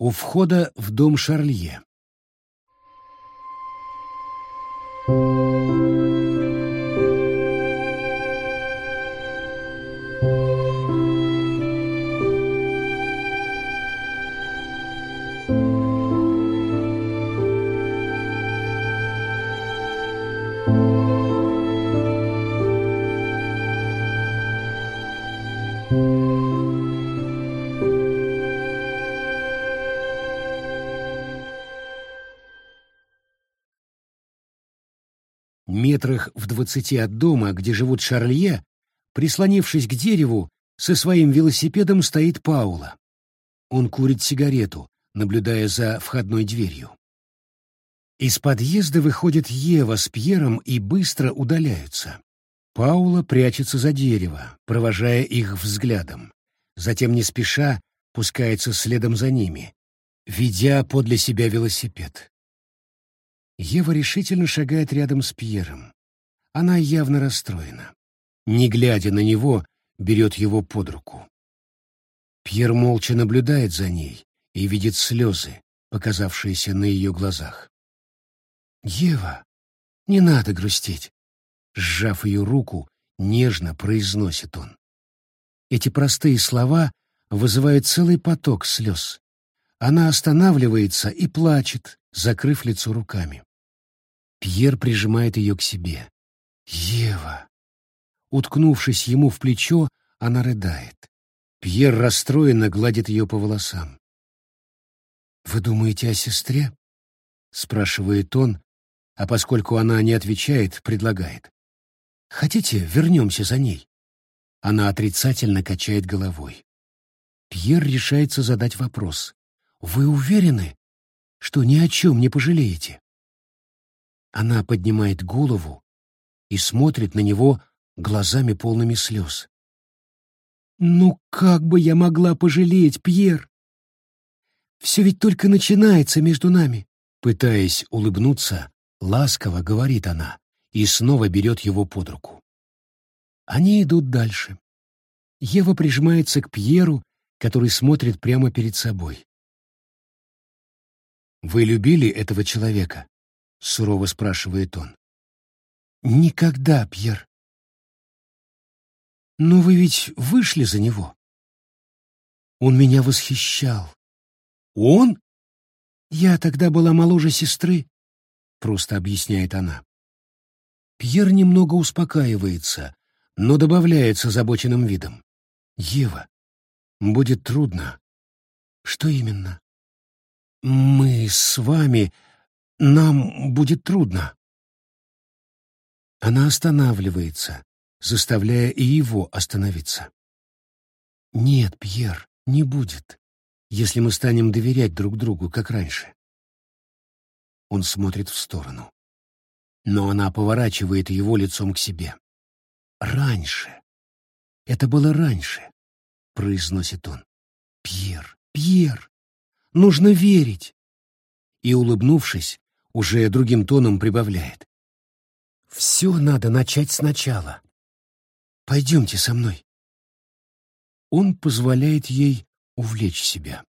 У входа в дом Шарлье. Метрах в двадцати от дома, где живут Шарлье, прислонившись к дереву, со своим велосипедом стоит Паула. Он курит сигарету, наблюдая за входной дверью. Из подъезда выходит Ева с Пьером и быстро удаляются. Паула прячется за дерево, провожая их взглядом. Затем не спеша пускается следом за ними, ведя подле себя велосипед. Ева решительно шагает рядом с Пьером. Она явно расстроена. Не глядя на него, берет его под руку. Пьер молча наблюдает за ней и видит слезы, показавшиеся на ее глазах. «Ева, не надо грустить!» Сжав ее руку, нежно произносит он. Эти простые слова вызывают целый поток слез. Она останавливается и плачет, закрыв лицо руками. Пьер прижимает ее к себе. «Ева!» Уткнувшись ему в плечо, она рыдает. Пьер расстроенно гладит ее по волосам. «Вы думаете о сестре?» — спрашивает он, а поскольку она не отвечает, предлагает. «Хотите, вернемся за ней?» Она отрицательно качает головой. Пьер решается задать вопрос. «Вы уверены, что ни о чем не пожалеете?» Она поднимает голову и смотрит на него глазами полными слез. «Ну как бы я могла пожалеть, Пьер? Все ведь только начинается между нами». Пытаясь улыбнуться, ласково говорит она и снова берет его под руку. Они идут дальше. Ева прижимается к Пьеру, который смотрит прямо перед собой. «Вы любили этого человека?» — сурово спрашивает он. «Никогда, Пьер. Но вы ведь вышли за него. Он меня восхищал. Он? Я тогда была моложе сестры, просто объясняет она. Пьер немного успокаивается, но добавляет с озабоченным видом. Ева, будет трудно. Что именно? Мы с вами... Нам будет трудно. Она останавливается, заставляя и его остановиться. «Нет, Пьер, не будет, если мы станем доверять друг другу, как раньше». Он смотрит в сторону. Но она поворачивает его лицом к себе. «Раньше. Это было раньше», — произносит он. «Пьер, Пьер, нужно верить». И, улыбнувшись, уже другим тоном прибавляет. «Все надо начать сначала. Пойдемте со мной. Он позволяет ей увлечь себя.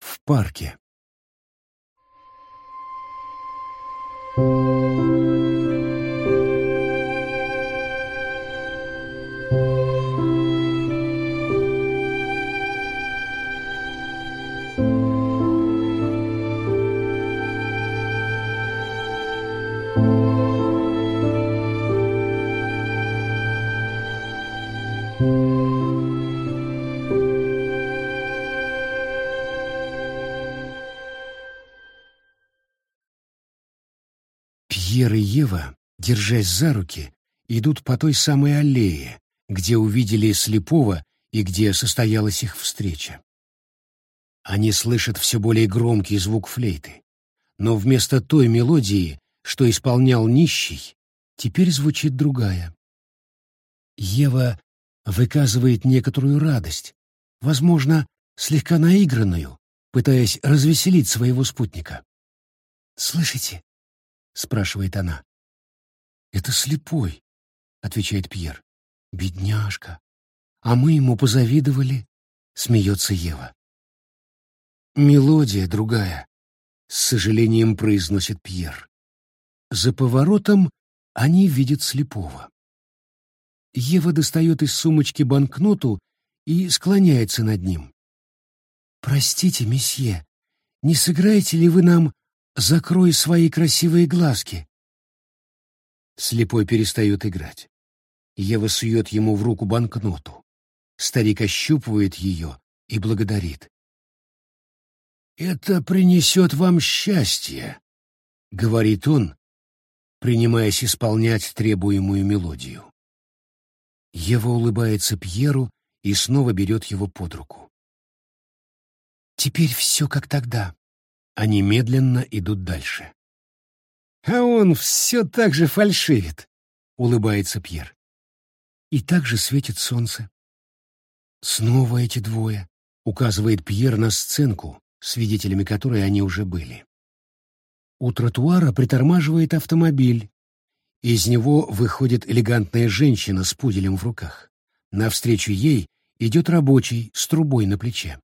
В парке. Ева, держась за руки, идут по той самой аллее, где увидели слепого и где состоялась их встреча. Они слышат все более громкий звук флейты, но вместо той мелодии, что исполнял нищий, теперь звучит другая. Ева выказывает некоторую радость, возможно, слегка наигранную, пытаясь развеселить своего спутника. «Слышите? — спрашивает она. «Это слепой», — отвечает Пьер. «Бедняжка. а мы ему позавидовали, — смеется Ева. Мелодия другая, — с сожалением произносит Пьер. За поворотом они видят слепого. Ева достает из сумочки банкноту и склоняется над ним. «Простите, месье, не сыграете ли вы нам «Закрой свои красивые глазки»?» Слепой перестает играть. Ева сует ему в руку банкноту. Старик ощупывает ее и благодарит. «Это принесет вам счастье», — говорит он, принимаясь исполнять требуемую мелодию. Ева улыбается Пьеру и снова берет его под руку. «Теперь все как тогда». Они медленно идут дальше. «А он все так же фальшивит», — улыбается Пьер. И также светит солнце. Снова эти двое, указывает Пьер на сценку, свидетелями которой они уже были. У тротуара притормаживает автомобиль. Из него выходит элегантная женщина с пуделем в руках. Навстречу ей идет рабочий с трубой на плече.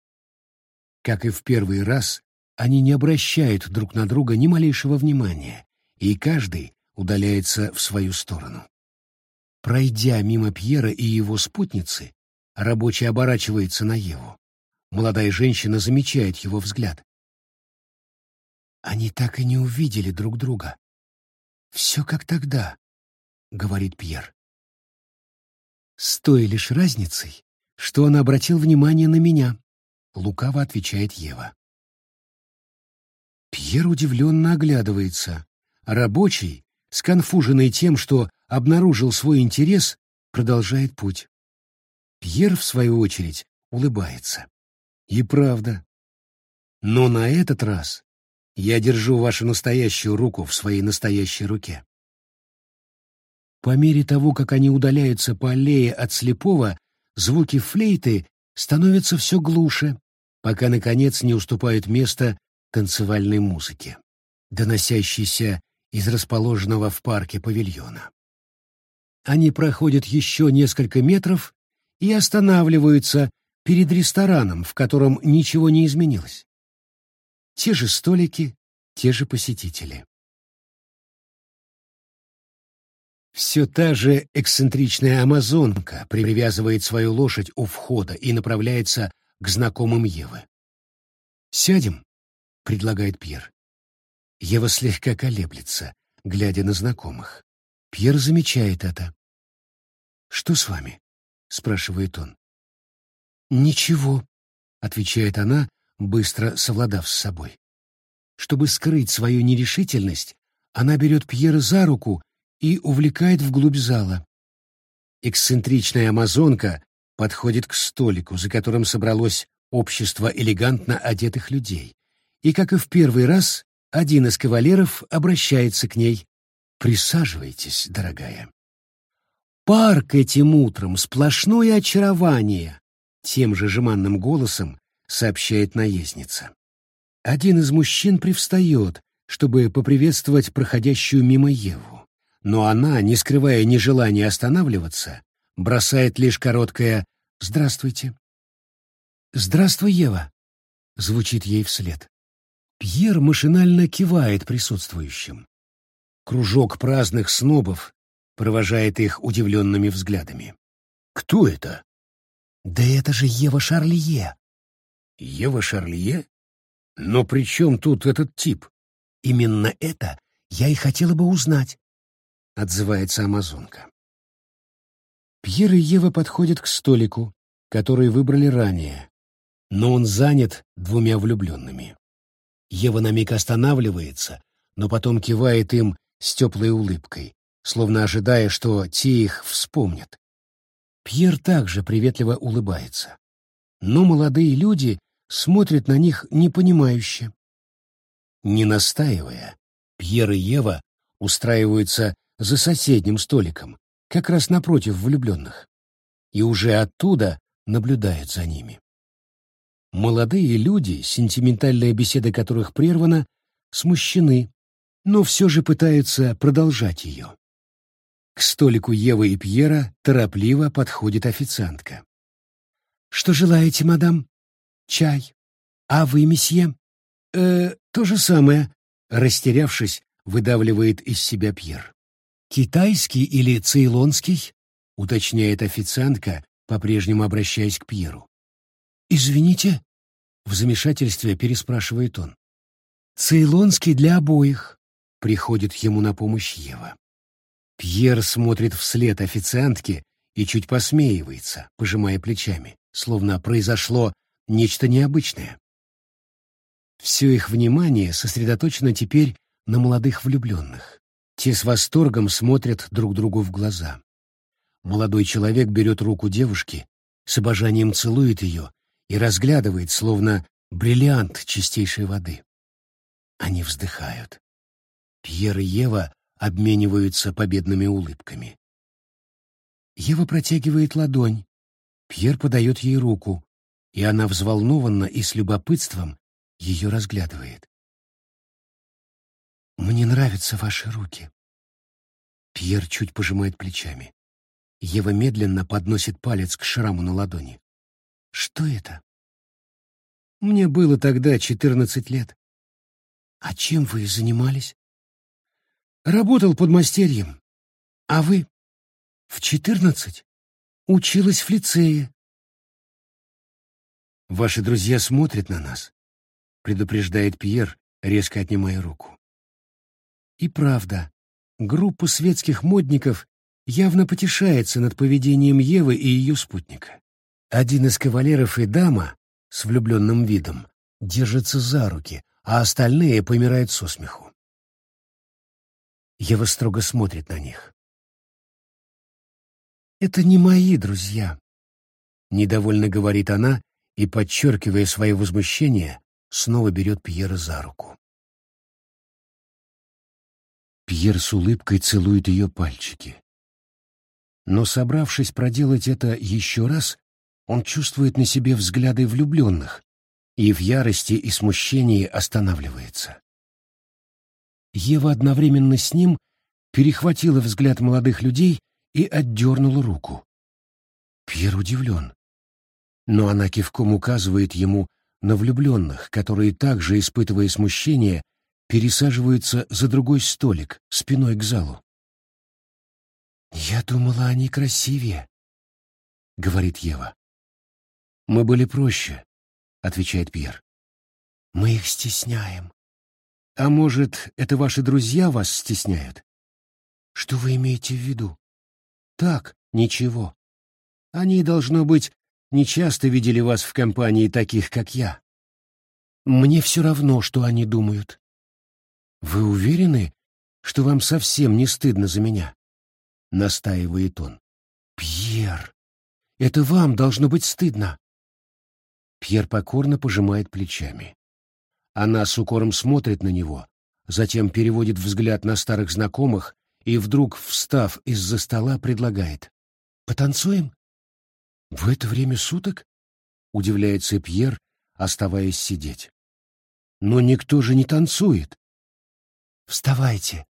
Как и в первый раз, они не обращают друг на друга ни малейшего внимания, и каждый удаляется в свою сторону. Пройдя мимо Пьера и его спутницы, рабочий оборачивается на Еву. Молодая женщина замечает его взгляд. Они так и не увидели друг друга. «Все как тогда», — говорит Пьер. «С той лишь разницей, что он обратил внимание на меня», — лукаво отвечает Ева. Пьер удивленно оглядывается. Рабочий, сконфуженный тем, что обнаружил свой интерес, продолжает путь. Пьер, в свою очередь, улыбается. И правда. Но на этот раз я держу вашу настоящую руку в своей настоящей руке. По мере того, как они удаляются по аллее от слепого, звуки флейты становятся все глуше, пока, наконец, не уступают место танцевальной музыке, доносящейся из расположенного в парке павильона. Они проходят еще несколько метров и останавливаются перед рестораном, в котором ничего не изменилось. Те же столики, те же посетители. Все та же эксцентричная амазонка привязывает свою лошадь у входа и направляется к знакомым Евы. «Сядем?» — предлагает Пьер. Ева слегка колеблется, глядя на знакомых. Пьер замечает это. «Что с вами?» — спрашивает он. «Ничего», — отвечает она, быстро совладав с собой. Чтобы скрыть свою нерешительность, она берет Пьера за руку и увлекает вглубь зала. Эксцентричная амазонка подходит к столику, за которым собралось общество элегантно одетых людей, и, как и в первый раз, один из кавалеров обращается к ней. «Присаживайтесь, дорогая». «Парк этим утром — сплошное очарование», — тем же жеманным голосом сообщает наездница. Один из мужчин привстает, чтобы поприветствовать проходящую мимо Еву, но она, не скрывая нежелания останавливаться, бросает лишь короткое «Здравствуйте». «Здравствуй, Ева», — звучит ей вслед. Пьер машинально кивает присутствующим. Кружок праздных снобов провожает их удивленными взглядами. «Кто это?» «Да это же Ева Шарлие!» «Ева Шарлие? Но при чем тут этот тип?» «Именно это я и хотела бы узнать», — отзывается амазонка. Пьер и Ева подходят к столику, который выбрали ранее, но он занят двумя влюбленными. Ева на миг останавливается, но потом кивает им с теплой улыбкой, словно ожидая, что те их вспомнят. Пьер также приветливо улыбается. Но молодые люди смотрят на них непонимающе. Не настаивая, Пьер и Ева устраиваются за соседним столиком, как раз напротив влюбленных, и уже оттуда наблюдают за ними. Молодые люди, сентиментальная беседа которых прервана, смущены, но все же пытаются продолжать ее. К столику Евы и Пьера торопливо подходит официантка. Что желаете, мадам? Чай. А вы, месье? Э, то же самое. Растерявшись, выдавливает из себя Пьер. Китайский или цейлонский? Уточняет официантка, по-прежнему обращаясь к Пьеру. Извините? В замешательстве переспрашивает он. Цейлонский для обоих. Приходит ему на помощь Ева. Пьер смотрит вслед официантке и чуть посмеивается, пожимая плечами, словно произошло нечто необычное. Все их внимание сосредоточено теперь на молодых влюбленных. Те с восторгом смотрят друг другу в глаза. Молодой человек берет руку девушки, с обожанием целует ее и разглядывает, словно бриллиант чистейшей воды. Они вздыхают. Пьер и Ева обмениваются победными улыбками. Ева протягивает ладонь. Пьер подает ей руку, и она взволнованно и с любопытством ее разглядывает. «Мне нравятся ваши руки». Пьер чуть пожимает плечами. Ева медленно подносит палец к шраму на ладони. «Что это?» «Мне было тогда четырнадцать лет». «А чем вы занимались?» Работал под мастерьем. А вы? В четырнадцать? Училась в лицее. Ваши друзья смотрят на нас, предупреждает Пьер, резко отнимая руку. И правда, группа светских модников явно потешается над поведением Евы и ее спутника. Один из кавалеров и дама с влюбленным видом держатся за руки, а остальные помирают со смеху. Ева строго смотрит на них. «Это не мои друзья», — недовольно говорит она и, подчеркивая свое возмущение, снова берет Пьера за руку. Пьер с улыбкой целует ее пальчики. Но, собравшись проделать это еще раз, он чувствует на себе взгляды влюбленных и в ярости и смущении останавливается. Ева одновременно с ним перехватила взгляд молодых людей и отдернула руку. Пьер удивлен. Но она кивком указывает ему на влюбленных, которые также, испытывая смущение, пересаживаются за другой столик, спиной к залу. «Я думала, они красивее», — говорит Ева. «Мы были проще», — отвечает Пьер. «Мы их стесняем», а может, это ваши друзья вас стесняют? Что вы имеете в виду? Так, ничего. Они, должно быть, нечасто видели вас в компании таких, как я. Мне все равно, что они думают. Вы уверены, что вам совсем не стыдно за меня? Настаивает он. Пьер, это вам должно быть стыдно. Пьер покорно пожимает плечами. Она с укором смотрит на него, затем переводит взгляд на старых знакомых и вдруг, встав из-за стола, предлагает. «Потанцуем?» «В это время суток?» — удивляется Пьер, оставаясь сидеть. «Но никто же не танцует!» «Вставайте!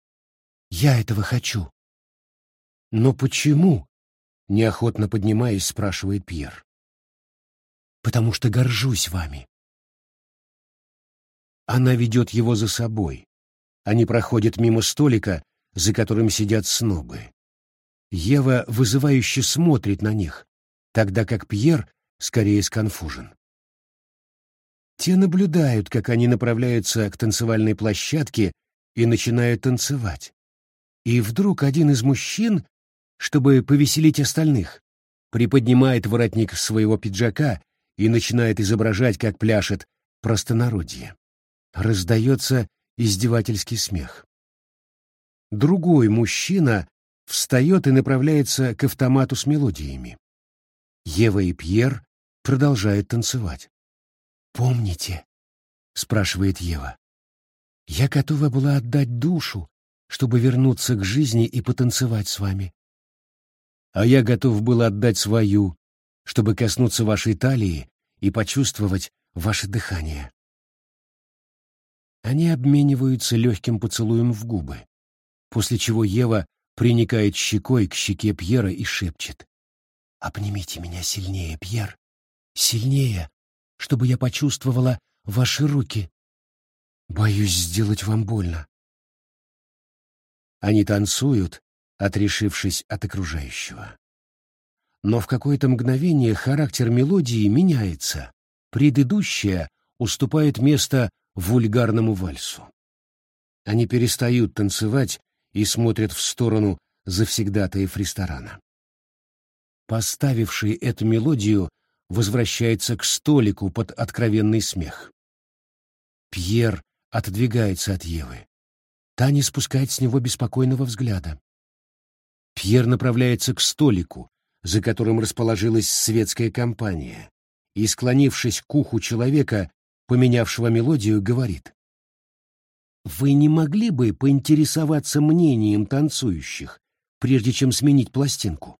Я этого хочу!» «Но почему?» — неохотно поднимаясь, спрашивает Пьер. «Потому что горжусь вами. Она ведет его за собой. Они проходят мимо столика, за которым сидят снобы. Ева вызывающе смотрит на них, тогда как Пьер скорее сконфужен. Те наблюдают, как они направляются к танцевальной площадке и начинают танцевать. И вдруг один из мужчин, чтобы повеселить остальных, приподнимает воротник своего пиджака и начинает изображать, как пляшет простонародье. Раздается издевательский смех. Другой мужчина встает и направляется к автомату с мелодиями. Ева и Пьер продолжают танцевать. «Помните?» — спрашивает Ева. «Я готова была отдать душу, чтобы вернуться к жизни и потанцевать с вами. А я готов был отдать свою, чтобы коснуться вашей талии и почувствовать ваше дыхание. Они обмениваются легким поцелуем в губы, после чего Ева приникает щекой к щеке Пьера и шепчет. «Обнимите меня сильнее, Пьер. Сильнее, чтобы я почувствовала ваши руки. Боюсь сделать вам больно. Они танцуют, отрешившись от окружающего. Но в какое-то мгновение характер мелодии меняется. Предыдущая уступает место вульгарному вальсу. Они перестают танцевать и смотрят в сторону завсегдатаев ресторана. Поставивший эту мелодию возвращается к столику под откровенный смех. Пьер отодвигается от Евы. Та не спускает с него беспокойного взгляда. Пьер направляется к столику, за которым расположилась светская компания, и, склонившись к уху человека, поменявшего мелодию, говорит. «Вы не могли бы поинтересоваться мнением танцующих, прежде чем сменить пластинку?»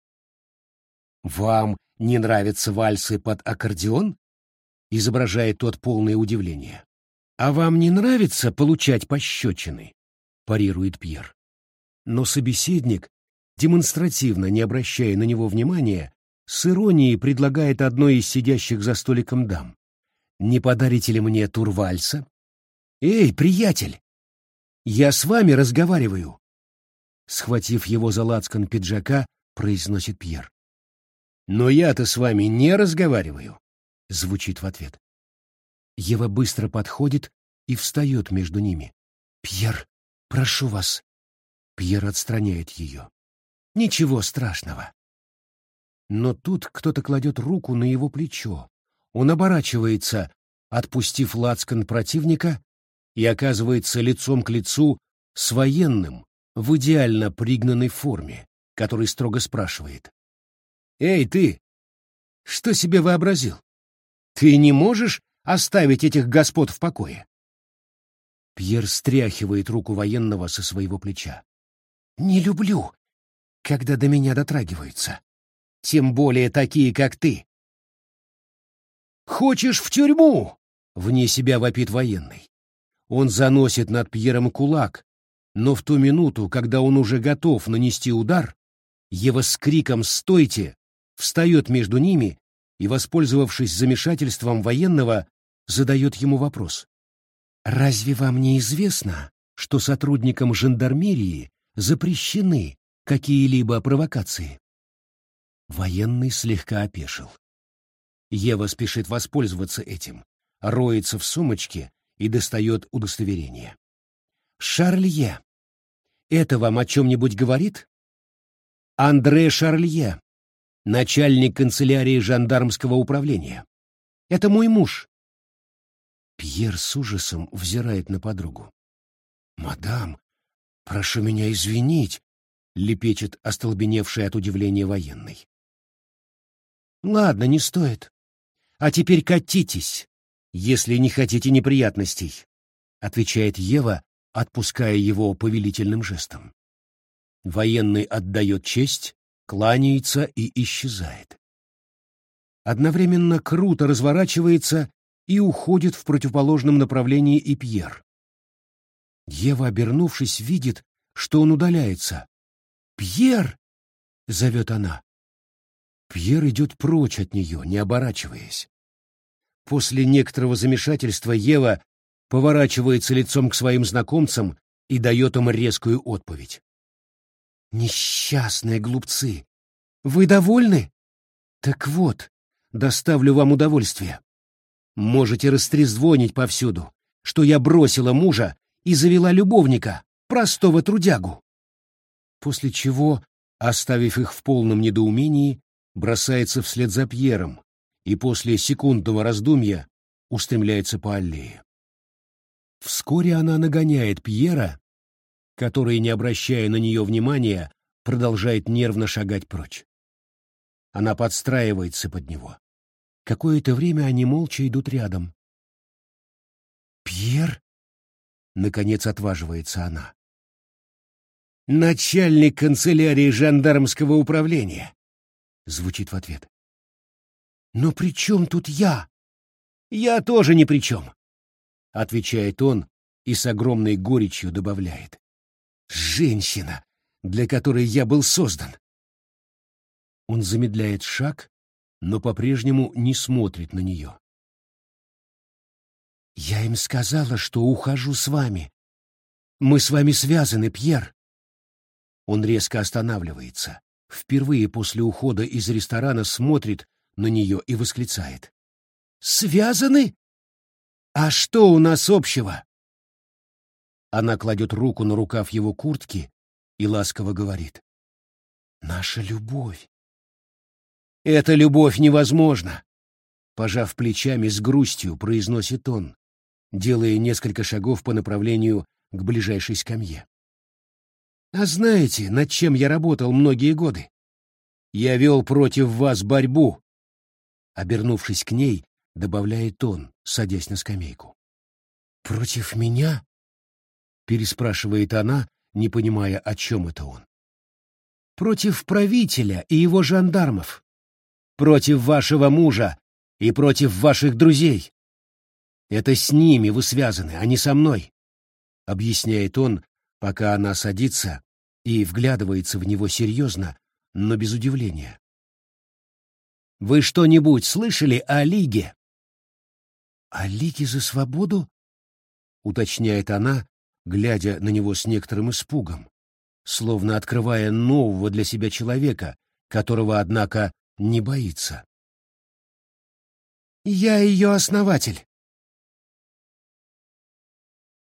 «Вам не нравятся вальсы под аккордеон?» — изображает тот полное удивление. «А вам не нравится получать пощечины?» — парирует Пьер. Но собеседник, демонстративно не обращая на него внимания, с иронией предлагает одной из сидящих за столиком дам. «Не подарите ли мне тур вальса?» «Эй, приятель! Я с вами разговариваю!» Схватив его за лацкан пиджака, произносит Пьер. «Но я-то с вами не разговариваю», — звучит в ответ. Ева быстро подходит и встает между ними. «Пьер, прошу вас». Пьер отстраняет ее. «Ничего страшного». Но тут кто-то кладет руку на его плечо. Он оборачивается, отпустив лацкан противника, и оказывается лицом к лицу с военным в идеально пригнанной форме, который строго спрашивает. «Эй, ты! Что себе вообразил? Ты не можешь оставить этих господ в покое?» Пьер стряхивает руку военного со своего плеча. «Не люблю, когда до меня дотрагиваются. Тем более такие, как ты». «Хочешь в тюрьму?» — вне себя вопит военный. Он заносит над Пьером кулак, но в ту минуту, когда он уже готов нанести удар, Ева с криком «Стойте!» встает между ними и, воспользовавшись замешательством военного, задает ему вопрос. «Разве вам не известно, что сотрудникам жандармерии запрещены какие-либо провокации?» Военный слегка опешил. Ева спешит воспользоваться этим, роется в сумочке и достает удостоверение. «Шарлье. Это вам о чем-нибудь говорит?» «Андре Шарлье, начальник канцелярии жандармского управления. Это мой муж. Пьер с ужасом взирает на подругу. «Мадам, прошу меня извинить», — лепечет остолбеневший от удивления военный. «Ладно, не стоит. А теперь катитесь, если не хотите неприятностей», — отвечает Ева, отпуская его повелительным жестом. Военный отдает честь, кланяется и исчезает. Одновременно круто разворачивается и уходит в противоположном направлении и Пьер. Ева, обернувшись, видит, что он удаляется. «Пьер!» — зовет она. Пьер идет прочь от нее, не оборачиваясь. После некоторого замешательства Ева поворачивается лицом к своим знакомцам и дает им резкую отповедь. Несчастные глупцы! Вы довольны? Так вот, доставлю вам удовольствие. Можете растрезвонить повсюду, что я бросила мужа и завела любовника, простого трудягу. После чего, оставив их в полном недоумении, бросается вслед за Пьером и после секундного раздумья устремляется по аллее. Вскоре она нагоняет Пьера который, не обращая на нее внимания, продолжает нервно шагать прочь. Она подстраивается под него. Какое-то время они молча идут рядом. «Пьер?» — наконец отваживается она. «Начальник канцелярии жандармского управления», — звучит в ответ. «Но при чем тут я?» «Я тоже ни при чем», — отвечает он и с огромной горечью добавляет. Женщина, для которой я был создан. Он замедляет шаг, но по-прежнему не смотрит на нее. «Я им сказала, что ухожу с вами. Мы с вами связаны, Пьер». Он резко останавливается. Впервые после ухода из ресторана смотрит на нее и восклицает. «Связаны? А что у нас общего?» Она кладет руку на рукав его куртки и ласково говорит. «Наша любовь». «Эта любовь невозможна!» Пожав плечами с грустью, произносит он, делая несколько шагов по направлению к ближайшей скамье. «А знаете, над чем я работал многие годы? Я вел против вас борьбу!» Обернувшись к ней, добавляет он, садясь на скамейку. «Против меня?» — переспрашивает она, не понимая, о чем это он. «Против правителя и его жандармов. Против вашего мужа и против ваших друзей. Это с ними вы связаны, а не со мной», — объясняет он, пока она садится и вглядывается в него серьезно, но без удивления. «Вы что-нибудь слышали о Лиге?» «О Лиге за свободу?» — уточняет она, глядя на него с некоторым испугом, словно открывая нового для себя человека, которого, однако, не боится. «Я ее основатель».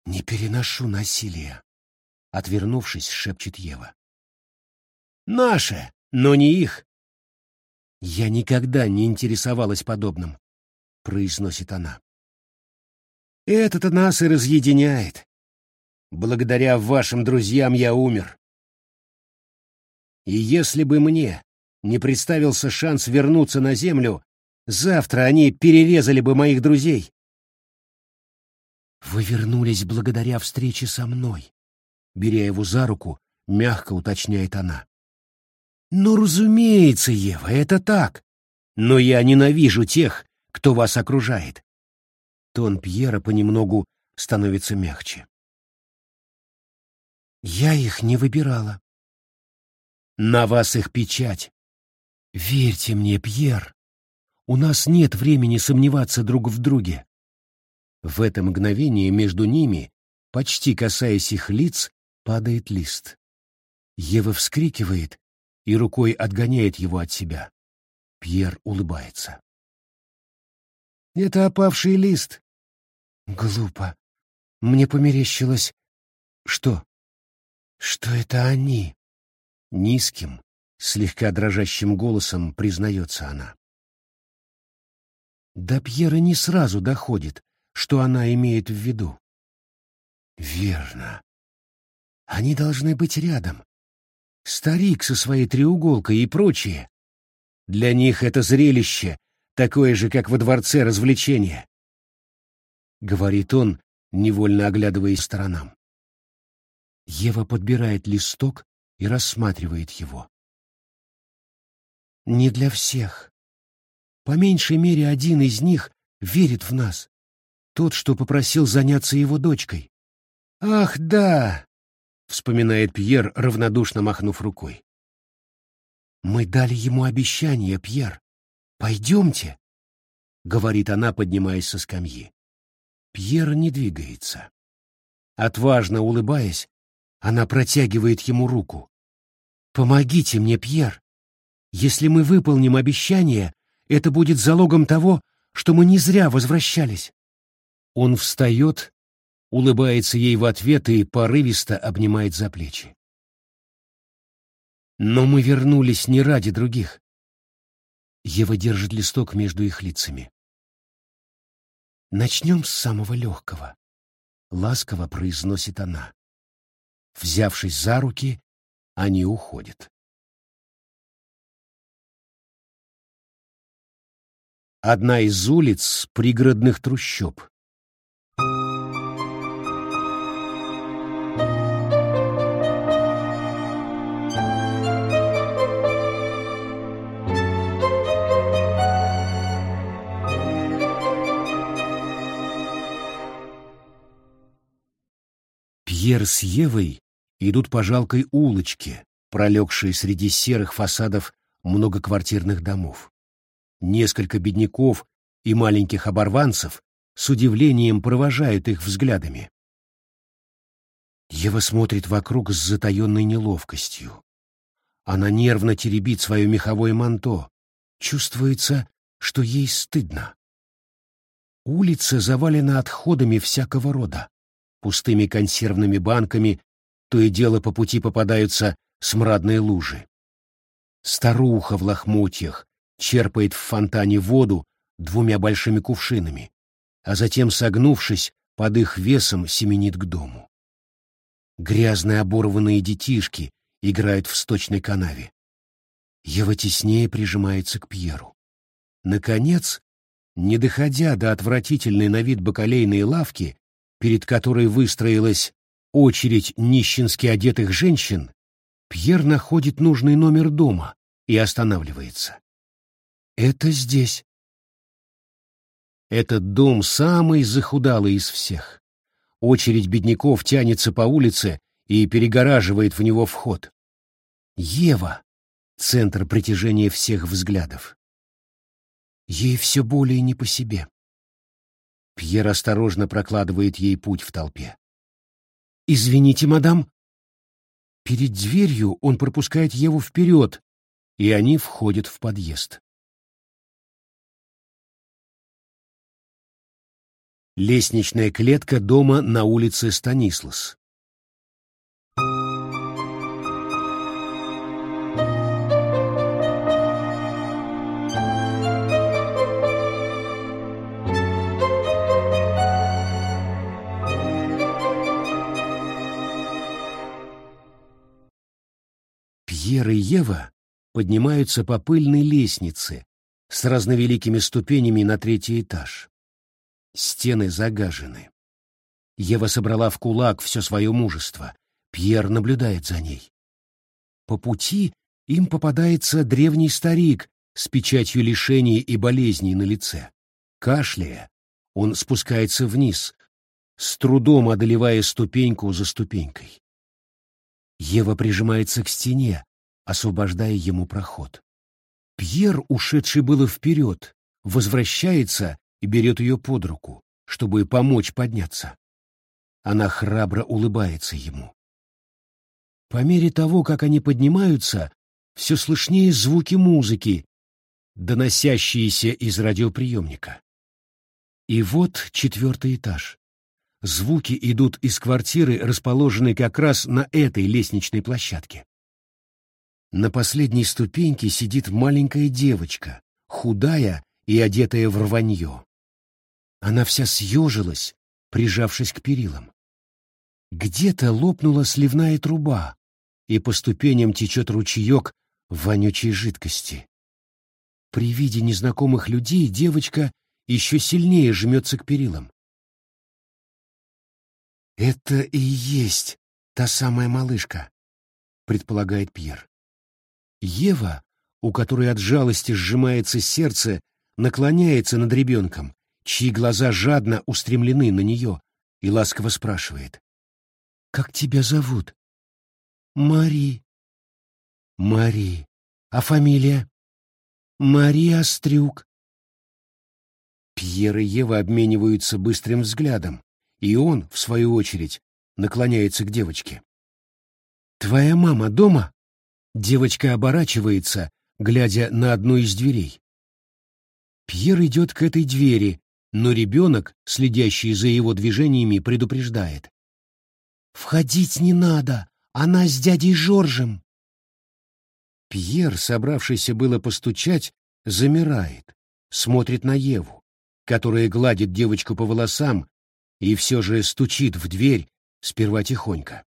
«Не переношу насилия», — отвернувшись, шепчет Ева. «Наше, но не их». «Я никогда не интересовалась подобным», — произносит она. «Это-то нас и разъединяет. Благодаря вашим друзьям я умер. И если бы мне не представился шанс вернуться на землю, завтра они перерезали бы моих друзей. Вы вернулись благодаря встрече со мной, беря его за руку, мягко уточняет она. Ну, разумеется, Ева, это так. Но я ненавижу тех, кто вас окружает. Тон Пьера понемногу становится мягче. Я их не выбирала. На вас их печать. Верьте мне, Пьер, у нас нет времени сомневаться друг в друге. В это мгновение между ними, почти касаясь их лиц, падает лист. Ева вскрикивает и рукой отгоняет его от себя. Пьер улыбается. «Это опавший лист». «Глупо. Мне померещилось...» «Что?» что это они. Низким, слегка дрожащим голосом признается она. До Пьера не сразу доходит, что она имеет в виду. Верно. Они должны быть рядом. Старик со своей треуголкой и прочие. Для них это зрелище, такое же, как во дворце развлечения. Говорит он, невольно оглядываясь сторонам. Ева подбирает листок и рассматривает его. Не для всех. По меньшей мере один из них верит в нас. Тот, что попросил заняться его дочкой. «Ах, да!» — вспоминает Пьер, равнодушно махнув рукой. «Мы дали ему обещание, Пьер. Пойдемте!» — говорит она, поднимаясь со скамьи. Пьер не двигается. Отважно улыбаясь, она протягивает ему руку. «Помогите мне, Пьер. Если мы выполним обещание, это будет залогом того, что мы не зря возвращались». Он встает, улыбается ей в ответ и порывисто обнимает за плечи. Но мы вернулись не ради других. Ева держит листок между их лицами. Начнем с самого легкого. Ласково произносит она. Взявшись за руки, они уходят. Одна из улиц пригородных трущоб. Пьер с Евой идут по жалкой улочке, пролегшей среди серых фасадов многоквартирных домов. Несколько бедняков и маленьких оборванцев с удивлением провожают их взглядами. Ева смотрит вокруг с затаенной неловкостью. Она нервно теребит свое меховое манто. Чувствуется, что ей стыдно. Улица завалена отходами всякого рода. Пустыми консервными банками то и дело по пути попадаются смрадные лужи. Старуха в лохмотьях черпает в фонтане воду двумя большими кувшинами, а затем, согнувшись, под их весом семенит к дому. Грязные оборванные детишки играют в сточной канаве. Ева теснее прижимается к Пьеру. Наконец, не доходя до отвратительной на вид бакалейной лавки, перед которой выстроилась очередь нищенски одетых женщин, Пьер находит нужный номер дома и останавливается. Это здесь. Этот дом самый захудалый из всех. Очередь бедняков тянется по улице и перегораживает в него вход. Ева — центр притяжения всех взглядов. Ей все более не по себе. Пьер осторожно прокладывает ей путь в толпе. «Извините, мадам». Перед дверью он пропускает Еву вперед, и они входят в подъезд. Лестничная клетка дома на улице Станислас. Ева поднимаются по пыльной лестнице с разновеликими ступенями на третий этаж. Стены загажены. Ева собрала в кулак все свое мужество. Пьер наблюдает за ней. По пути им попадается древний старик с печатью лишений и болезней на лице. Кашляя, он спускается вниз, с трудом одолевая ступеньку за ступенькой. Ева прижимается к стене, освобождая ему проход. Пьер, ушедший было вперед, возвращается и берет ее под руку, чтобы помочь подняться. Она храбро улыбается ему. По мере того, как они поднимаются, все слышнее звуки музыки, доносящиеся из радиоприемника. И вот четвертый этаж. Звуки идут из квартиры, расположенной как раз на этой лестничной площадке. На последней ступеньке сидит маленькая девочка, худая и одетая в рванье. Она вся съежилась, прижавшись к перилам. Где-то лопнула сливная труба, и по ступеням течет ручеек вонючей жидкости. При виде незнакомых людей девочка еще сильнее жмется к перилам. «Это и есть та самая малышка», — предполагает Пьер. Ева, у которой от жалости сжимается сердце, наклоняется над ребенком чьи глаза жадно устремлены на нее, и ласково спрашивает. «Как тебя зовут?» «Мари». «Мари. А фамилия?» «Мария Острюк». Пьер и Ева обмениваются быстрым взглядом, и он, в свою очередь, наклоняется к девочке. «Твоя мама дома?» Девочка оборачивается, глядя на одну из дверей. Пьер идет к этой двери, но ребенок, следящий за его движениями, предупреждает. «Входить не надо, она с дядей Жоржем». Пьер, собравшийся было постучать, замирает, смотрит на Еву, которая гладит девочку по волосам и все же стучит в дверь, сперва тихонько.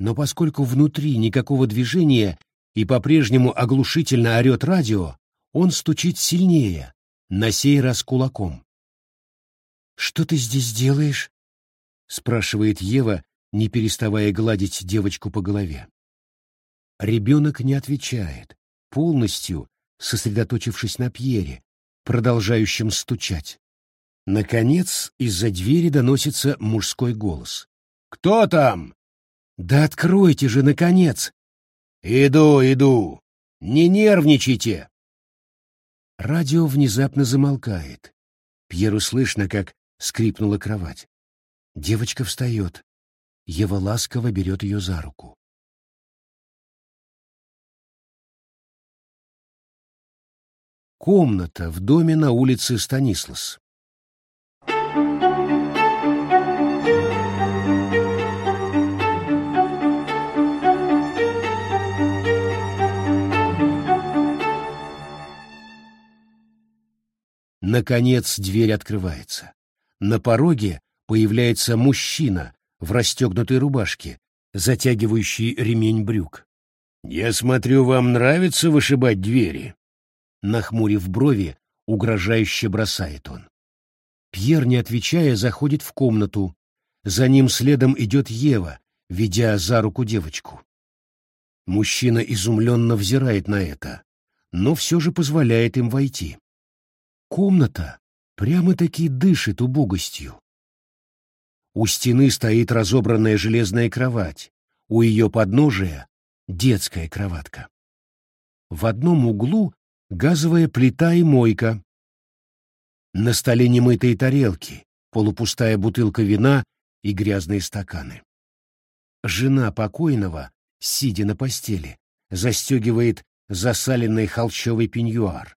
Но поскольку внутри никакого движения и по-прежнему оглушительно орет радио, он стучит сильнее, на сей раз кулаком. «Что ты здесь делаешь?» — спрашивает Ева, не переставая гладить девочку по голове. Ребенок не отвечает, полностью сосредоточившись на Пьере, продолжающем стучать. Наконец, из-за двери доносится мужской голос. «Кто там?» «Да откройте же, наконец!» «Иду, иду! Не нервничайте!» Радио внезапно замолкает. Пьеру слышно, как скрипнула кровать. Девочка встает. Ева ласково берет ее за руку. Комната в доме на улице Станислас. Наконец дверь открывается. На пороге появляется мужчина в расстегнутой рубашке, затягивающий ремень брюк. «Я смотрю, вам нравится вышибать двери?» Нахмурив брови, угрожающе бросает он. Пьер, не отвечая, заходит в комнату. За ним следом идет Ева, ведя за руку девочку. Мужчина изумленно взирает на это, но все же позволяет им войти. Комната прямо-таки дышит убогостью. У стены стоит разобранная железная кровать, у ее подножия — детская кроватка. В одном углу газовая плита и мойка. На столе немытые тарелки, полупустая бутылка вина и грязные стаканы. Жена покойного, сидя на постели, застегивает засаленный холщовый пеньюар.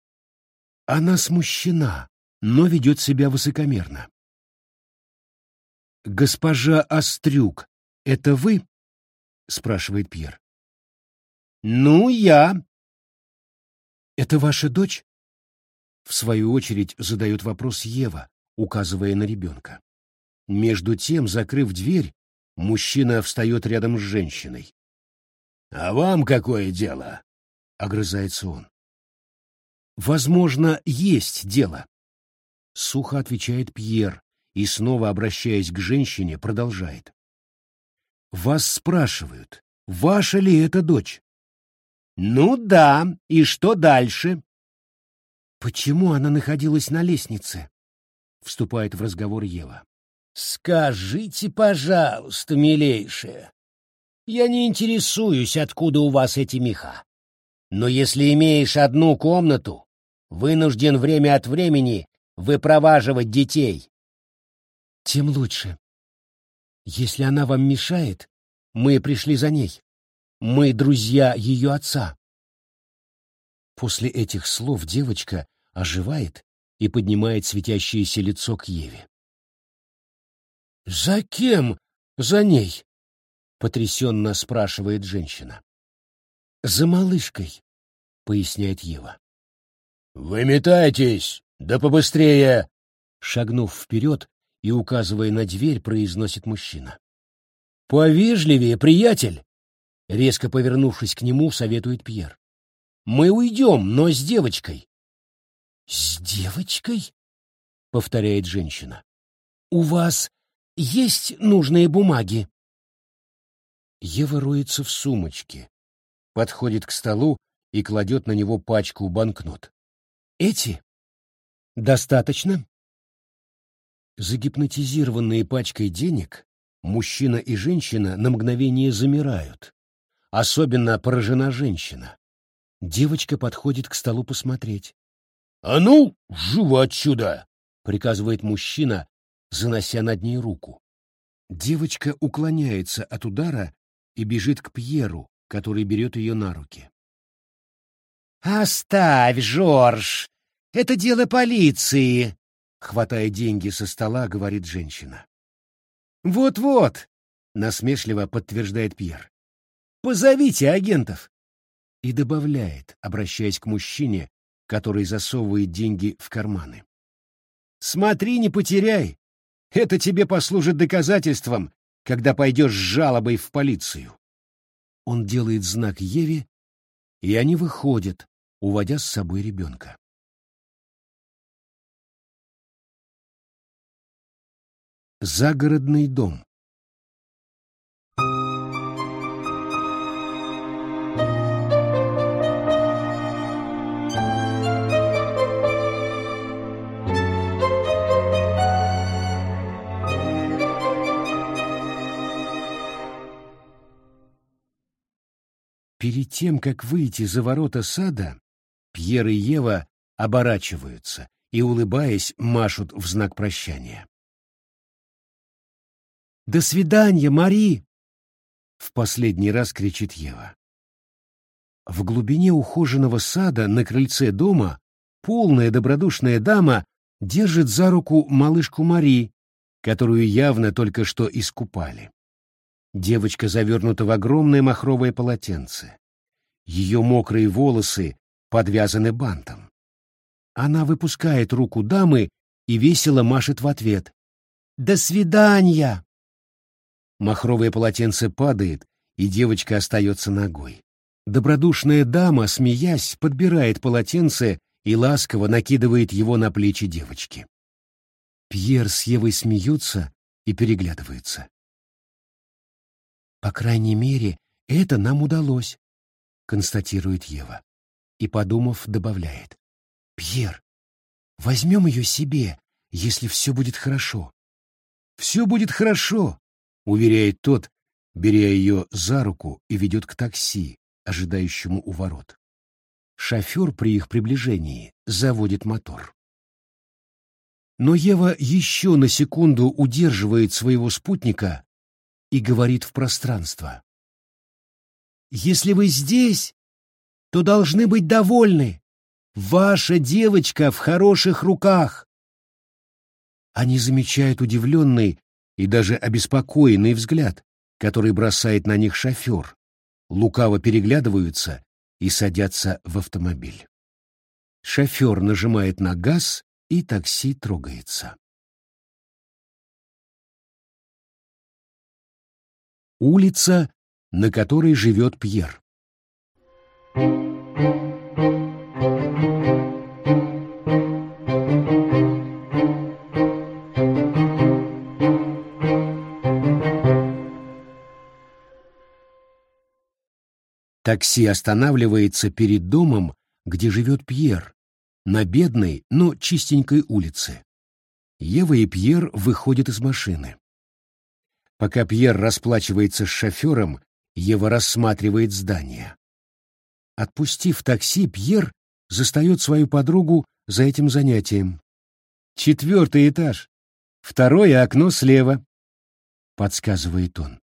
Она смущена, но ведет себя высокомерно. «Госпожа Острюк, это вы?» — спрашивает Пьер. «Ну, я». «Это ваша дочь?» В свою очередь задает вопрос Ева, указывая на ребенка. Между тем, закрыв дверь, мужчина встает рядом с женщиной. «А вам какое дело?» — огрызается он. Возможно, есть дело. Сухо отвечает Пьер и, снова обращаясь к женщине, продолжает. Вас спрашивают, ваша ли это дочь? Ну да, и что дальше? Почему она находилась на лестнице? Вступает в разговор Ева. Скажите, пожалуйста, милейшая, я не интересуюсь, откуда у вас эти меха. Но если имеешь одну комнату, вынужден время от времени выпроваживать детей. Тем лучше. Если она вам мешает, мы пришли за ней. Мы друзья ее отца. После этих слов девочка оживает и поднимает светящееся лицо к Еве. «За кем? За ней?» — потрясенно спрашивает женщина. «За малышкой», — поясняет Ева. «Выметайтесь! Да побыстрее!» Шагнув вперед и указывая на дверь, произносит мужчина. «Повежливее, приятель!» Резко повернувшись к нему, советует Пьер. «Мы уйдем, но с девочкой». «С девочкой?» — повторяет женщина. «У вас есть нужные бумаги?» Ева роется в сумочке, подходит к столу и кладет на него пачку банкнот. «Эти? Достаточно?» Загипнотизированные пачкой денег, мужчина и женщина на мгновение замирают. Особенно поражена женщина. Девочка подходит к столу посмотреть. «А ну, живо отсюда!» — приказывает мужчина, занося над ней руку. Девочка уклоняется от удара и бежит к Пьеру, который берет ее на руки. «Оставь, Жорж! Это дело полиции!» Хватая деньги со стола, говорит женщина. «Вот-вот!» — насмешливо подтверждает Пьер. «Позовите агентов!» И добавляет, обращаясь к мужчине, который засовывает деньги в карманы. «Смотри, не потеряй! Это тебе послужит доказательством, когда пойдешь с жалобой в полицию!» Он делает знак Еве, и они выходят, уводя с собой ребенка. Загородный дом Перед тем, как выйти за ворота сада, Пьер и Ева оборачиваются и, улыбаясь, машут в знак прощания. «До свидания, Мари!» — в последний раз кричит Ева. В глубине ухоженного сада на крыльце дома полная добродушная дама держит за руку малышку Мари, которую явно только что искупали. Девочка завернута в огромное махровое полотенце. Ее мокрые волосы подвязаны бантом. Она выпускает руку дамы и весело машет в ответ. «До свидания!» Махровое полотенце падает, и девочка остается ногой. Добродушная дама, смеясь, подбирает полотенце и ласково накидывает его на плечи девочки. Пьер с Евой смеются и переглядываются. «По крайней мере, это нам удалось», — констатирует Ева. И, подумав, добавляет. «Пьер, возьмем ее себе, если все будет хорошо». «Все будет хорошо», — уверяет тот, беря ее за руку и ведет к такси, ожидающему у ворот. Шофер при их приближении заводит мотор. Но Ева еще на секунду удерживает своего спутника и говорит в пространство. «Если вы здесь, то должны быть довольны. Ваша девочка в хороших руках!» Они замечают удивленный и даже обеспокоенный взгляд, который бросает на них шофер, лукаво переглядываются и садятся в автомобиль. Шофер нажимает на газ, и такси трогается. Улица, на которой живет Пьер. Такси останавливается перед домом, где живет Пьер, на бедной, но чистенькой улице. Ева и Пьер выходят из машины. Пока Пьер расплачивается с шофером, Ева рассматривает здание. Отпустив такси, Пьер застает свою подругу за этим занятием. «Четвертый этаж. Второе окно слева», — подсказывает он.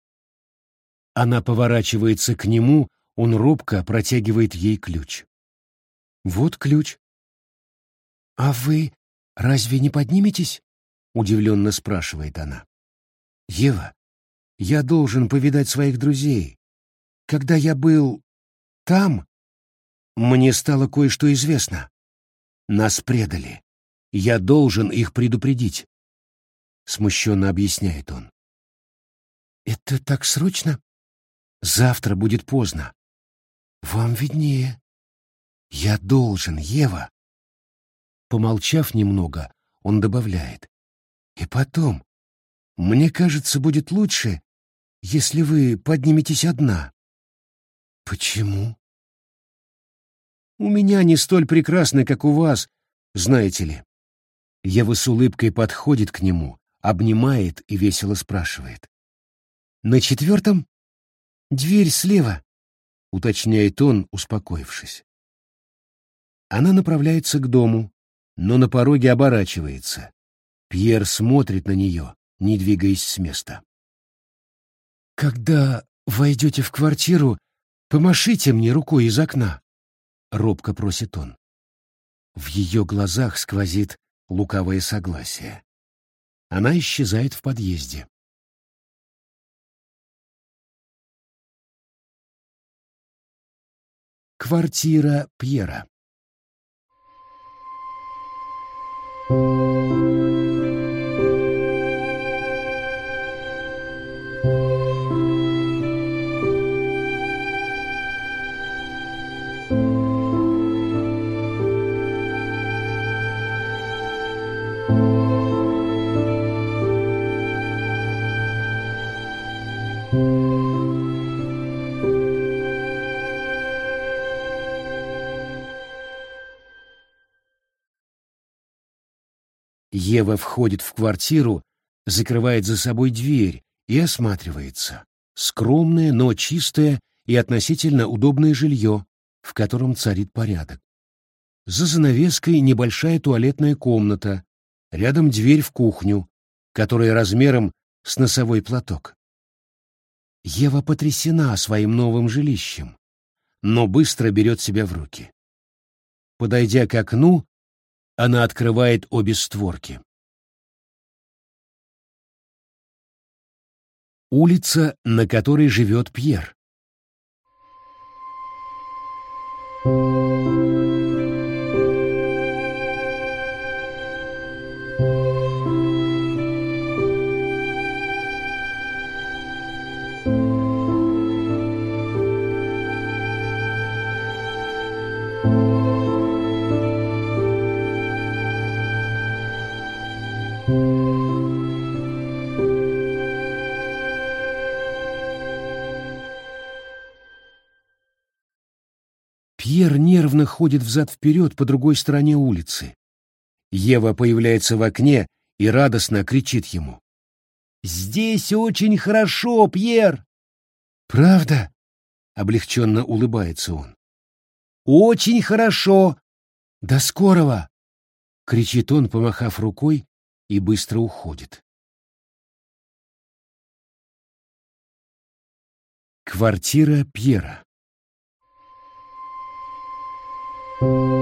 Она поворачивается к нему, он робко протягивает ей ключ. «Вот ключ». «А вы разве не подниметесь?» — удивленно спрашивает она. «Ева, я должен повидать своих друзей. Когда я был там, мне стало кое-что известно. Нас предали. Я должен их предупредить», — смущенно объясняет он. «Это так срочно? Завтра будет поздно. Вам виднее. Я должен, Ева. Помолчав немного, он добавляет. И потом, мне кажется, будет лучше, если вы подниметесь одна. Почему? У меня не столь прекрасны, как у вас, знаете ли. Ева с улыбкой подходит к нему, обнимает и весело спрашивает. На четвертом? Дверь слева уточняет он, успокоившись. Она направляется к дому, но на пороге оборачивается. Пьер смотрит на нее, не двигаясь с места. «Когда войдете в квартиру, помашите мне рукой из окна», — робко просит он. В ее глазах сквозит лукавое согласие. Она исчезает в подъезде. Квартира Пьера. Ева входит в квартиру, закрывает за собой дверь и осматривается. Скромное, но чистое и относительно удобное жилье, в котором царит порядок. За занавеской небольшая туалетная комната, рядом дверь в кухню, которая размером с носовой платок. Ева потрясена своим новым жилищем, но быстро берет себя в руки. Подойдя к окну, она открывает обе створки. Улица, на которой живет Пьер. Пьер нервно ходит взад-вперед по другой стороне улицы. Ева появляется в окне и радостно кричит ему. «Здесь очень хорошо, Пьер!» «Правда?» — облегченно улыбается он. «Очень хорошо! До скорого!» — кричит он, помахав рукой, и быстро уходит. Квартира Пьера thank you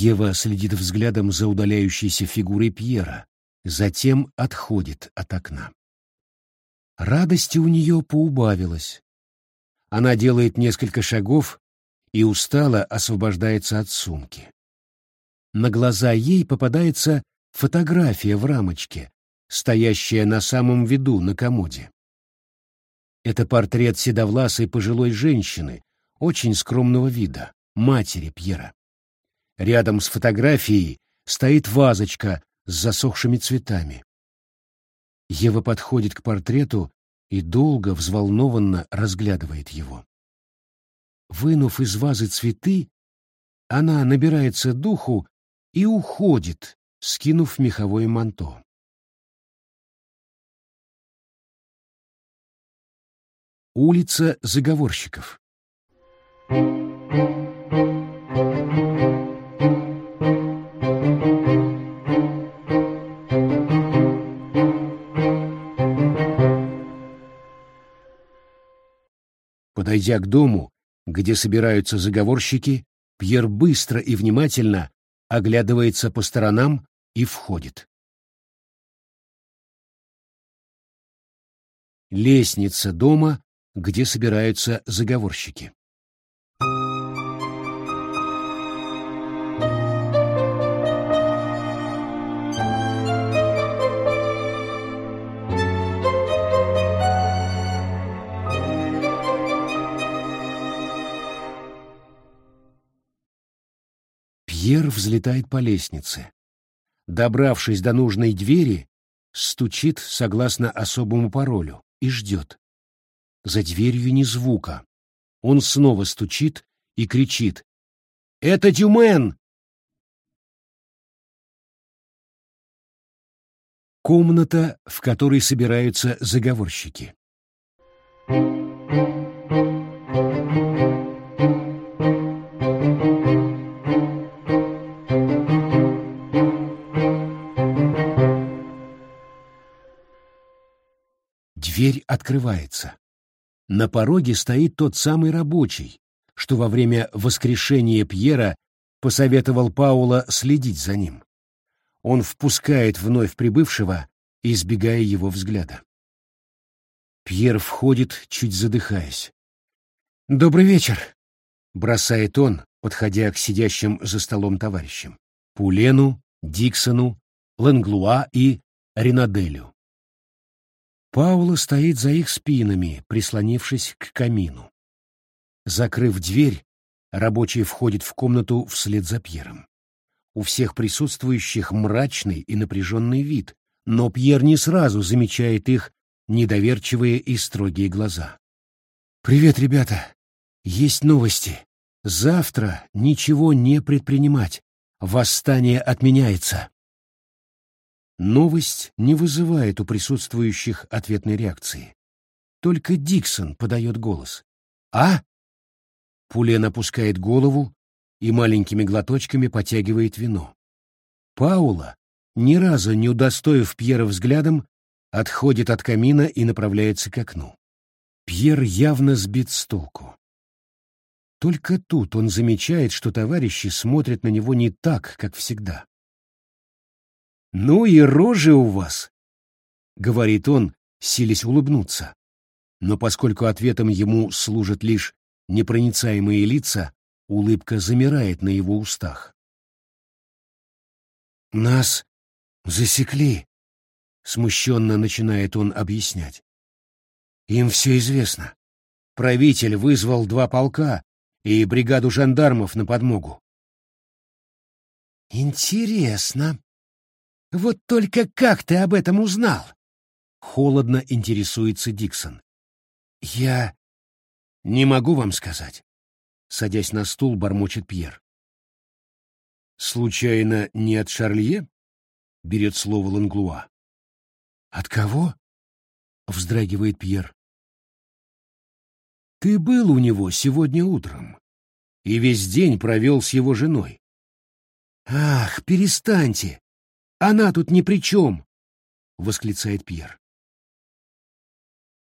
Ева следит взглядом за удаляющейся фигурой Пьера, затем отходит от окна. Радости у нее поубавилось. Она делает несколько шагов и устало освобождается от сумки. На глаза ей попадается фотография в рамочке, стоящая на самом виду на комоде. Это портрет седовласой пожилой женщины, очень скромного вида, матери Пьера. Рядом с фотографией стоит вазочка с засохшими цветами. Ева подходит к портрету и долго, взволнованно разглядывает его. Вынув из вазы цветы, она набирается духу и уходит, скинув меховое манто. Улица заговорщиков. Подойдя к дому, где собираются заговорщики, Пьер быстро и внимательно оглядывается по сторонам и входит. Лестница дома, где собираются заговорщики. Пьер взлетает по лестнице. Добравшись до нужной двери, стучит согласно особому паролю и ждет. За дверью ни звука. Он снова стучит и кричит. «Это Дюмен!» Комната, в которой собираются заговорщики. Дверь открывается. На пороге стоит тот самый рабочий, что во время воскрешения Пьера посоветовал Паула следить за ним. Он впускает вновь прибывшего, избегая его взгляда. Пьер входит, чуть задыхаясь. «Добрый вечер», — бросает он, подходя к сидящим за столом товарищам. Пулену, Диксону, Ленглуа и Ринаделю. Паула стоит за их спинами, прислонившись к камину. Закрыв дверь, рабочий входит в комнату вслед за Пьером. У всех присутствующих мрачный и напряженный вид, но Пьер не сразу замечает их недоверчивые и строгие глаза. «Привет, ребята! Есть новости. Завтра ничего не предпринимать. Восстание отменяется». Новость не вызывает у присутствующих ответной реакции. Только Диксон подает голос. «А?» Пулен опускает голову и маленькими глоточками потягивает вино. Паула, ни разу не удостоив Пьера взглядом, отходит от камина и направляется к окну. Пьер явно сбит с толку. Только тут он замечает, что товарищи смотрят на него не так, как всегда. «Ну и рожи у вас!» — говорит он, силясь улыбнуться. Но поскольку ответом ему служат лишь непроницаемые лица, улыбка замирает на его устах. «Нас засекли», — смущенно начинает он объяснять. «Им все известно. Правитель вызвал два полка и бригаду жандармов на подмогу». «Интересно. Вот только как ты об этом узнал?» Холодно интересуется Диксон. «Я не могу вам сказать. Садясь на стул, бормочет Пьер. Случайно не от Шарлье? Берет слово Ланглуа. От кого? Вздрагивает Пьер. Ты был у него сегодня утром и весь день провел с его женой. Ах, перестаньте! Она тут ни при чем! Восклицает Пьер.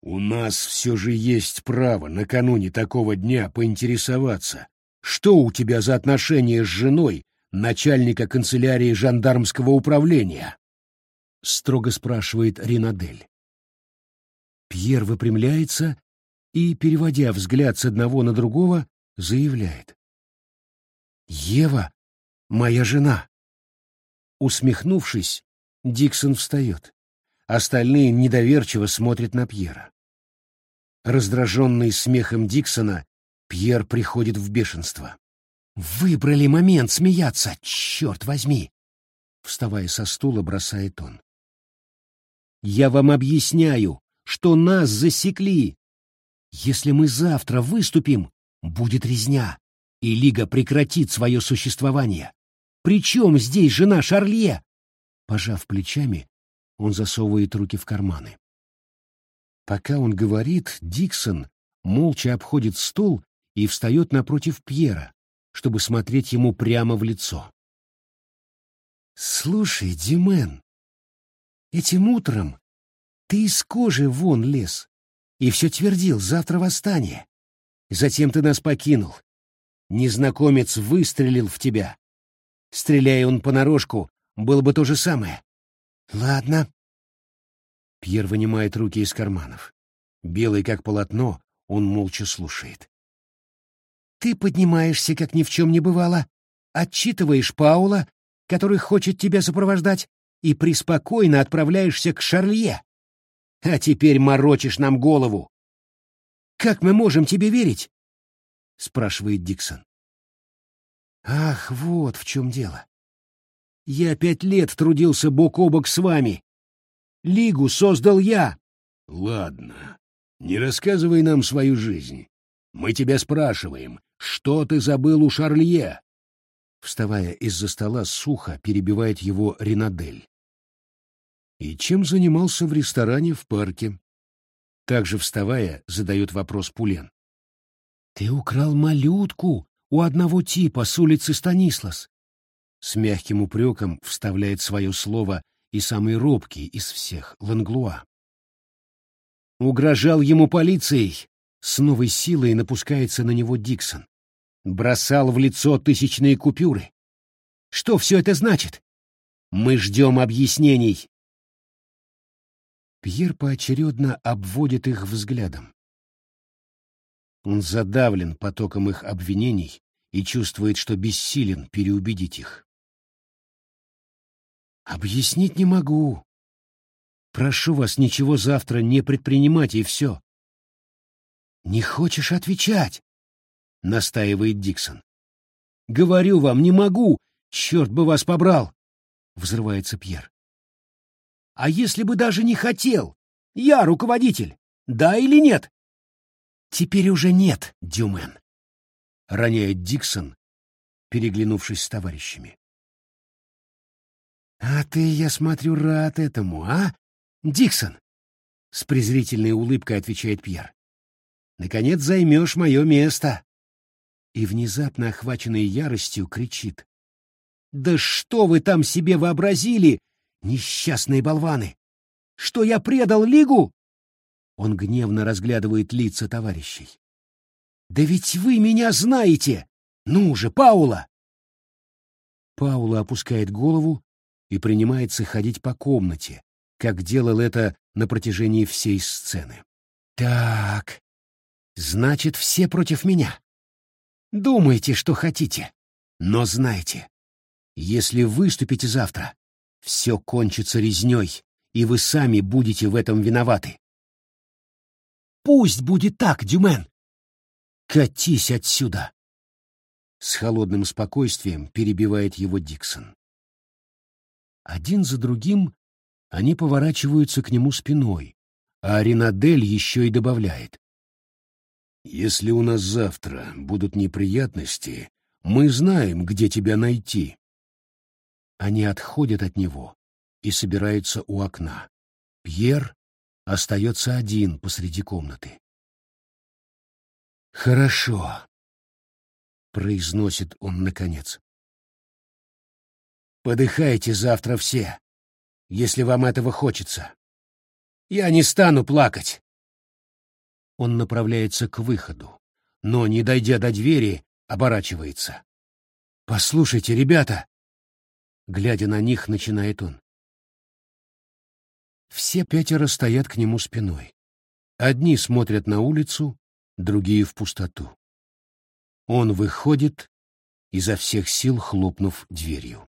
У нас все же есть право накануне такого дня поинтересоваться, что у тебя за отношения с женой начальника канцелярии жандармского управления? Строго спрашивает Ринадель. Пьер выпрямляется и, переводя взгляд с одного на другого, заявляет. «Ева — моя жена». Усмехнувшись, Диксон встает. Остальные недоверчиво смотрят на Пьера. Раздраженный смехом Диксона, Пьер приходит в бешенство. «Выбрали момент смеяться, черт возьми!» Вставая со стула, бросает он. «Я вам объясняю, что нас засекли. Если мы завтра выступим, будет резня, и Лига прекратит свое существование. Причем здесь жена Шарлье?» Пожав плечами, он засовывает руки в карманы. Пока он говорит, Диксон молча обходит стол и встает напротив Пьера, чтобы смотреть ему прямо в лицо. «Слушай, Димен, этим утром ты из кожи вон лез и все твердил «завтра восстание». Затем ты нас покинул. Незнакомец выстрелил в тебя. Стреляя он понарошку, было бы то же самое. Ладно. Пьер вынимает руки из карманов. Белый как полотно, он молча слушает. Ты поднимаешься, как ни в чем не бывало, отчитываешь Паула, который хочет тебя сопровождать, и преспокойно отправляешься к Шарлье. А теперь морочишь нам голову. Как мы можем тебе верить? спрашивает Диксон. Ах, вот в чем дело. Я пять лет трудился бок о бок с вами. Лигу создал я. Ладно, не рассказывай нам свою жизнь. Мы тебя спрашиваем, что ты забыл у Шарлье? Вставая из-за стола, сухо перебивает его Ринадель. И чем занимался в ресторане в парке? Также вставая, задает вопрос Пулен. Ты украл малютку у одного типа с улицы Станислас. С мягким упреком вставляет свое слово и самый робкий из всех Ланглуа. Угрожал ему полицией. С новой силой напускается на него Диксон. Бросал в лицо тысячные купюры. Что все это значит? Мы ждем объяснений. Пьер поочередно обводит их взглядом. Он задавлен потоком их обвинений и чувствует, что бессилен переубедить их. Объяснить не могу. Прошу вас ничего завтра не предпринимать, и все. Не хочешь отвечать? Настаивает Диксон. Говорю вам, не могу. Черт бы вас побрал! Взрывается Пьер. А если бы даже не хотел? Я руководитель. Да или нет? Теперь уже нет, Дюмен. Роняет Диксон, переглянувшись с товарищами. А ты, я смотрю, рад этому, а? Диксон! С презрительной улыбкой отвечает Пьер. Наконец займешь мое место. И внезапно охваченный яростью кричит. Да что вы там себе вообразили, несчастные болваны? Что я предал Лигу? Он гневно разглядывает лица товарищей. Да ведь вы меня знаете! Ну же, Паула! Паула опускает голову и принимается ходить по комнате, как делал это на протяжении всей сцены. Так, значит, все против меня. Думайте, что хотите, но знайте, если выступите завтра, все кончится резней, и вы сами будете в этом виноваты. Пусть будет так, Дюмен. Катись отсюда. С холодным спокойствием перебивает его Диксон. Один за другим они поворачиваются к нему спиной, а Ринадель еще и добавляет. «Если у нас завтра будут неприятности, мы знаем, где тебя найти». Они отходят от него и собираются у окна. Пьер остается один посреди комнаты. «Хорошо», — произносит он наконец. «Подыхайте завтра все, если вам этого хочется. Я не стану плакать. Он направляется к выходу, но, не дойдя до двери, оборачивается. «Послушайте, ребята!» Глядя на них, начинает он. Все пятеро стоят к нему спиной. Одни смотрят на улицу, другие — в пустоту. Он выходит, изо всех сил хлопнув дверью.